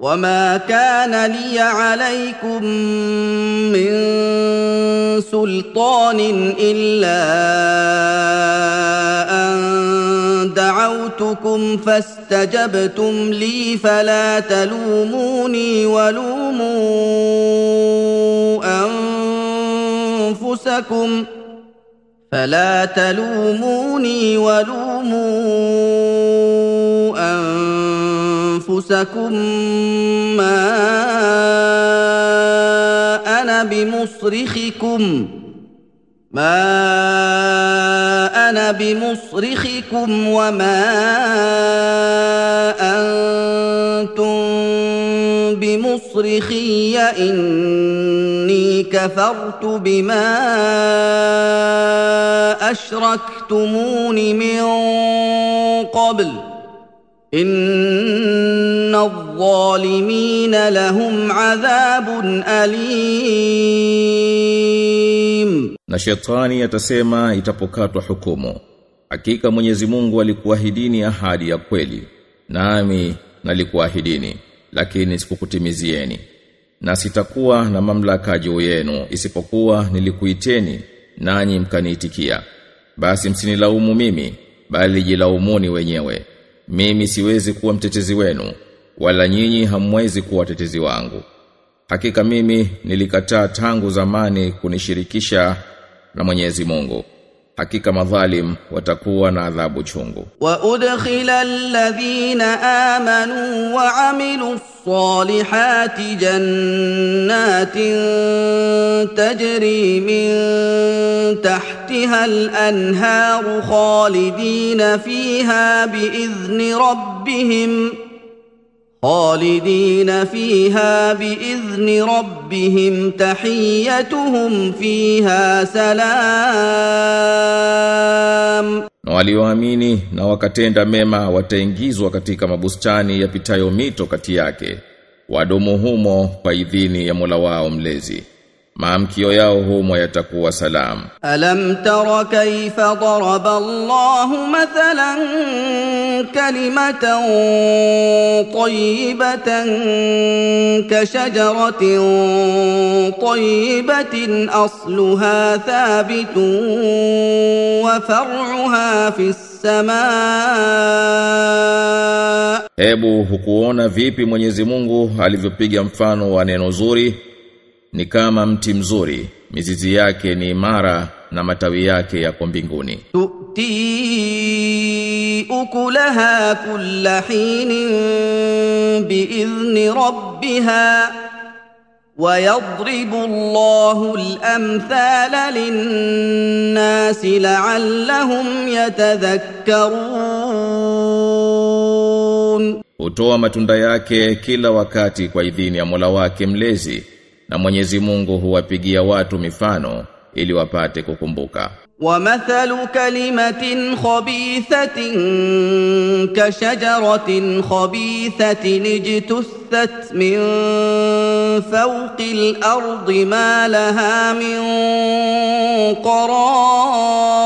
وما كان لي عليكم من سلطان الا ان دعوتكم فاستجبتم لي فلا تلوموني ولوموا انفسكم فلا تلوموني ولوموا أنفسكم ما أنا بمصرخكم. ما أنا بمصرخكم وما أنتم بمصرخي. إني كفرت بما أشركتمون من قبل. Inna adh-dhalimina lahum adhabun alim, na shetani atasema itapokatwa hukumu, hakika Mwenyezi Mungu alikuahidini ahadi ya kweli, nami nalikuahidini, lakini sikukutimizieni, na sitakuwa na mamlaka juu yenu isipokuwa nilikuiteni, nanyi mkaniitikia, basi msinilaumu mimi, bali jilaumuni wenyewe mimi siwezi kuwa mtetezi wenu wala nyinyi hamwezi kuwa watetezi wangu. Hakika mimi nilikataa tangu zamani kunishirikisha na Mwenyezi Mungu. Hakika madhalim watakuwa na adhabu chungu. Wa udkhila alladhina amanu wa amilu salihati jannatin tajri min tahti تحتها الانهار خالدين فيها باذن ربهم خالدين فيها باذن ربهم تحيتهم فيها سلام Na walioamini na wakatenda mema wataingizwa katika mabustani yapitayo mito kati yake. Wadumu humo kwa idhini ya Mola wao mlezi. maamkio yao humo yatakuwa salamu. Alam tara kaifa daraba Allahu mathalan kalimatan tayyibatan ka shajaratin tayyibatin asluha thabitun wa far'uha fis samaa, hebu hukuona vipi Mwenyezi Mungu alivyopiga mfano wa neno zuri ni kama mti mzuri mizizi yake ni imara na matawi yake yako mbinguni تؤتي أكلها كل حين بإذن ربها ويضرب الله الأمثال للناس لعلهم يتذكرون hutoa matunda yake kila wakati kwa idhini ya Mola wake mlezi na Mwenyezi Mungu huwapigia watu mifano ili wapate kukumbuka ومثل كلمة خبيثة كشجرة خبيثة اجتثت من فوق الأرض ما لها من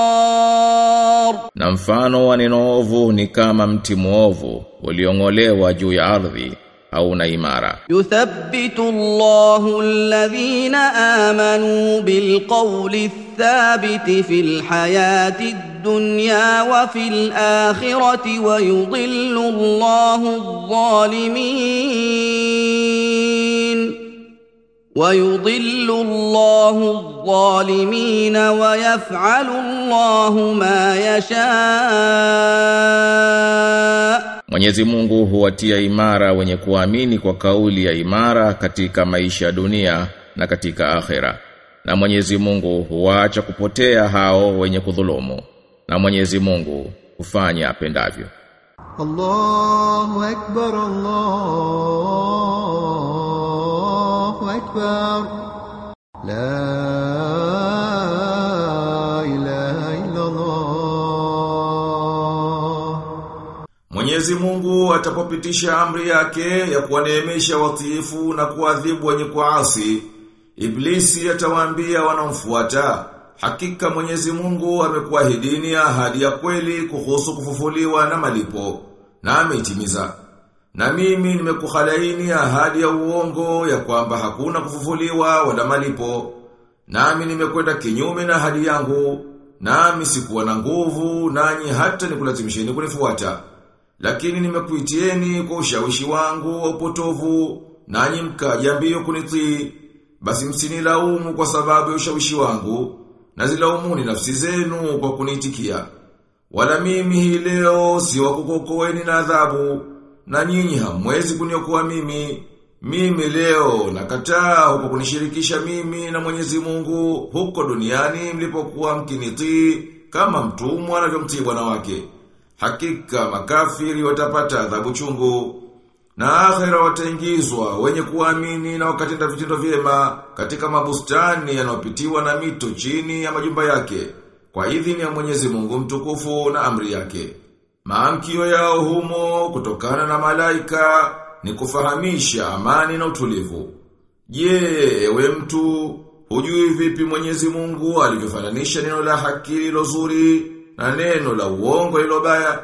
قرار na mfano wa neno ovu ni kama mti muovu uliong'olewa juu ya ardhi hauna imara يثبت الله الذين آمنوا بالقول الثابت في الحياة الدنيا وفي الآخرة ويضل الله الظالمين. ويضل الله الظالمين ويفعل الله ما يشاء. Mwenyezi Mungu huwatia imara wenye kuamini kwa kauli ya imara katika maisha ya dunia na katika akhera. Na Mwenyezi Mungu huwaacha kupotea hao wenye kudhulumu. Na Mwenyezi Mungu hufanya apendavyo. Allahu akbar Allahu akbar La Mwenyezi Mungu atapopitisha amri yake ya kuwaneemesha watiifu na kuadhibu wenye kuasi, Iblisi atawaambia wanaomfuata, hakika Mwenyezi Mungu amekuahidini ahadi ya kweli kuhusu kufufuliwa na malipo, na ameitimiza. Na mimi nimekuhalaini ahadi ya uongo ya kwamba hakuna kufufuliwa wala malipo. Nami nimekwenda kinyume na ahadi yangu, nami sikuwa na nguvu nanyi hata nikulazimisheni kunifuata. Lakini nimekuitieni kwa ushawishi wangu wa upotovu, nanyi mkaja mbio kunitii. Basi msinilaumu kwa sababu ya ushawishi wangu, na zilaumuni nafsi zenu kwa kuniitikia. Wala mimi hii leo si wa na adhabu, na nyinyi hamwezi kuniokoa mimi. Mimi leo nakataa huko kunishirikisha mimi na Mwenyezi Mungu huko duniani mlipokuwa mkinitii kama mtumwa anavyomtii bwana wake. Hakika makafiri watapata adhabu chungu. Na akhira wataingizwa wenye kuamini na wakatenda vitendo vyema katika mabustani yanayopitiwa na mito chini ya majumba yake kwa idhini ya Mwenyezi Mungu mtukufu na amri yake. Maamkio yao humo kutokana na malaika ni kufahamisha amani na utulivu. Je, ewe mtu, hujui vipi Mwenyezi Mungu alivyofananisha neno la haki lilo zuri na neno la uongo lilo baya?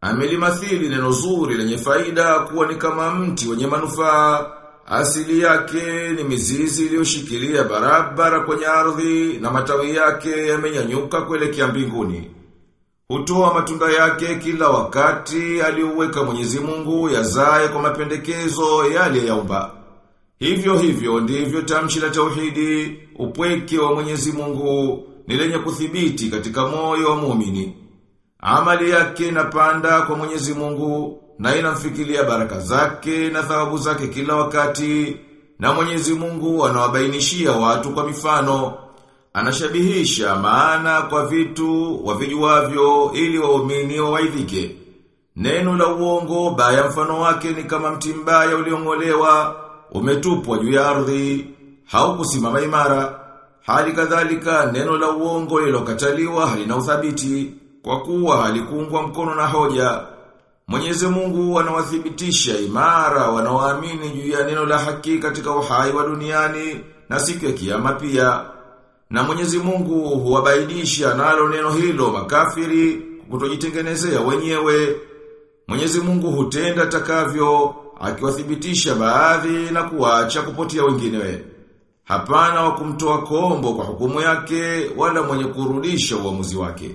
Amelimathili neno zuri lenye faida kuwa ni kama mti wenye manufaa. Asili yake ni mizizi iliyoshikilia barabara kwenye ardhi na matawi yake yamenyanyuka kuelekea mbinguni. Hutoa matunda yake kila wakati aliuweka Mwenyezi Mungu yazae kwa mapendekezo yale yaumba. Hivyo hivyo ndivyo tamshi la tauhidi, upweke wa Mwenyezi Mungu ni lenye kuthibiti katika moyo wa muumini. Amali yake inapanda kwa Mwenyezi Mungu na inamfikilia baraka zake na thawabu zake kila wakati na Mwenyezi Mungu anawabainishia watu kwa mifano anashabihisha maana kwa vitu wavijuavyo ili waumini waidhike. Neno la uongo baya mfano wake ni kama mti mbaya uliongolewa, umetupwa juu ya ardhi, haukusimama imara. Hali kadhalika neno la uongo lilokataliwa halina uthabiti, kwa kuwa halikuungwa mkono na hoja. Mwenyezi Mungu anawathibitisha imara wanaoamini juu ya neno la haki katika uhai wa duniani na siku ya kiyama pia. Na mwenyezi mungu huwabainisha nalo neno hilo makafiri kutojitengenezea wenyewe. Mwenyezi mungu hutenda takavyo, akiwathibitisha baadhi na kuacha kupotia wenginewe. Hapana wa kumtoa kombo kwa hukumu yake, wala mwenye kurudisha uamuzi wake.